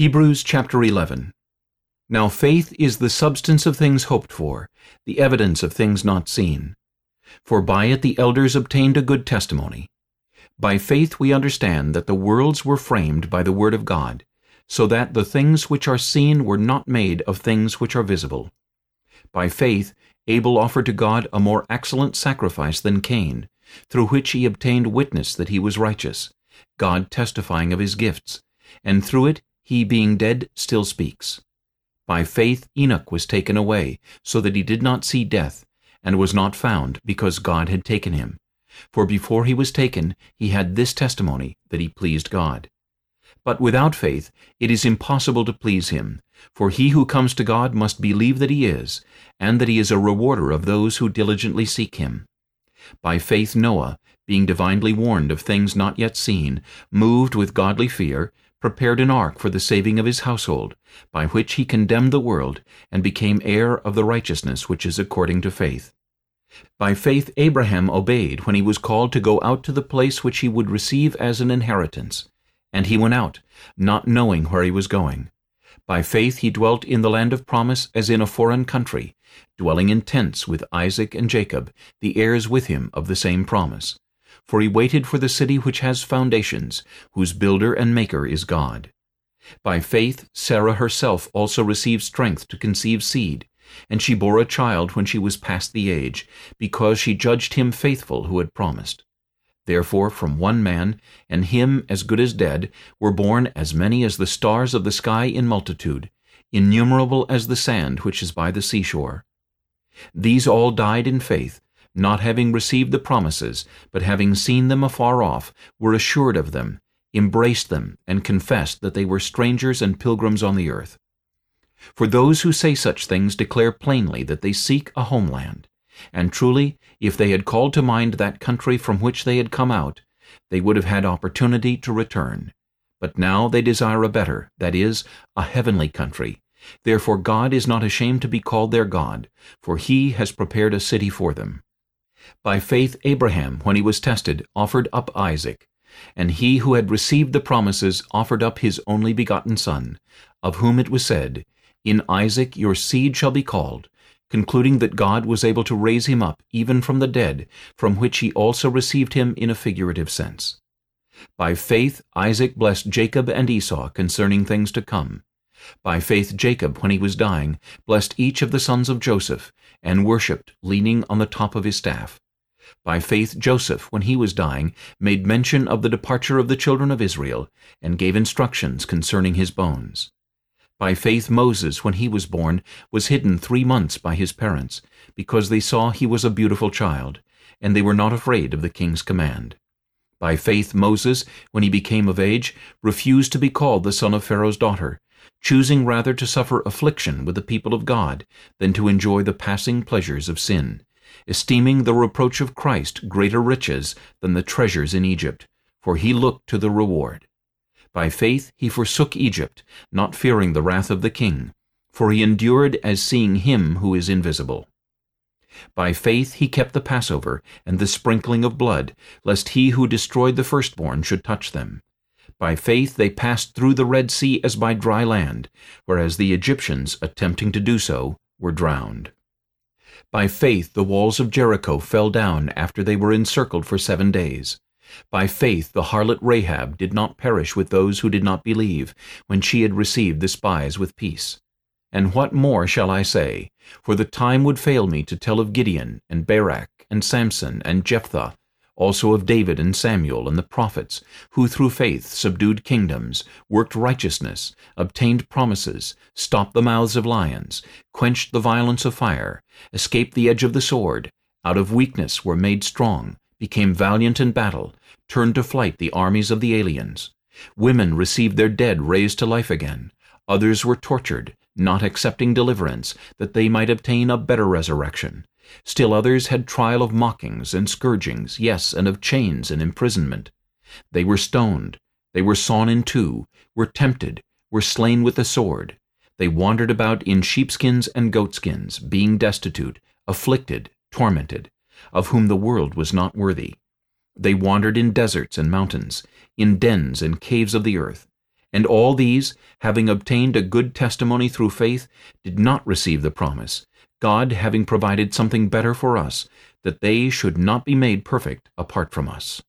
Hebrews chapter 11 Now faith is the substance of things hoped for, the evidence of things not seen. For by it the elders obtained a good testimony. By faith we understand that the worlds were framed by the word of God, so that the things which are seen were not made of things which are visible. By faith Abel offered to God a more excellent sacrifice than Cain, through which he obtained witness that he was righteous, God testifying of his gifts, and through it he being dead still speaks. By faith Enoch was taken away, so that he did not see death, and was not found, because God had taken him. For before he was taken, he had this testimony, that he pleased God. But without faith it is impossible to please him, for he who comes to God must believe that he is, and that he is a rewarder of those who diligently seek him. By faith Noah, being divinely warned of things not yet seen, moved with godly fear, prepared an ark for the saving of his household, by which he condemned the world, and became heir of the righteousness which is according to faith. By faith Abraham obeyed when he was called to go out to the place which he would receive as an inheritance. And he went out, not knowing where he was going. By faith he dwelt in the land of promise as in a foreign country, dwelling in tents with Isaac and Jacob, the heirs with him of the same promise. For he waited for the city which has foundations, whose builder and maker is God. By faith Sarah herself also received strength to conceive seed, and she bore a child when she was past the age, because she judged him faithful who had promised. Therefore from one man, and him as good as dead, were born as many as the stars of the sky in multitude, innumerable as the sand which is by the seashore. These all died in faith, not having received the promises, but having seen them afar off, were assured of them, embraced them, and confessed that they were strangers and pilgrims on the earth. For those who say such things declare plainly that they seek a homeland. And truly, if they had called to mind that country from which they had come out, they would have had opportunity to return. But now they desire a better, that is, a heavenly country. Therefore God is not ashamed to be called their God, for he has prepared a city for them. By faith Abraham, when he was tested, offered up Isaac. And he who had received the promises offered up his only begotten son, of whom it was said, in Isaac your seed shall be called, concluding that God was able to raise him up even from the dead, from which he also received him in a figurative sense. By faith Isaac blessed Jacob and Esau concerning things to come. By faith Jacob, when he was dying, blessed each of the sons of Joseph, and worshipped, leaning on the top of his staff. By faith Joseph, when he was dying, made mention of the departure of the children of Israel, and gave instructions concerning his bones. By faith Moses, when he was born, was hidden three months by his parents, because they saw he was a beautiful child, and they were not afraid of the king's command. By faith Moses, when he became of age, refused to be called the son of Pharaoh's daughter, choosing rather to suffer affliction with the people of God than to enjoy the passing pleasures of sin, esteeming the reproach of Christ greater riches than the treasures in Egypt, for he looked to the reward. By faith he forsook Egypt, not fearing the wrath of the king, for he endured as seeing him who is invisible. By faith he kept the Passover and the sprinkling of blood, lest he who destroyed the firstborn should touch them. By faith they passed through the Red Sea as by dry land, whereas the Egyptians, attempting to do so, were drowned. By faith the walls of Jericho fell down after they were encircled for seven days. By faith the harlot Rahab did not perish with those who did not believe, when she had received the spies with peace. And what more shall I say? For the time would fail me to tell of Gideon, and Barak, and Samson, and Jephthah, also of David and Samuel and the prophets, who through faith subdued kingdoms, worked righteousness, obtained promises, stopped the mouths of lions, quenched the violence of fire, escaped the edge of the sword, out of weakness were made strong, became valiant in battle, turned to flight the armies of the aliens. Women received their dead raised to life again. Others were tortured, not accepting deliverance, that they might obtain a better resurrection. Still others had trial of mockings and scourgings, yes, and of chains and imprisonment. They were stoned, they were sawn in two, were tempted, were slain with the sword. They wandered about in sheepskins and goatskins, being destitute, afflicted, tormented, of whom the world was not worthy. They wandered in deserts and mountains, in dens and caves of the earth. And all these, having obtained a good testimony through faith, did not receive the promise, God having provided something better for us, that they should not be made perfect apart from us.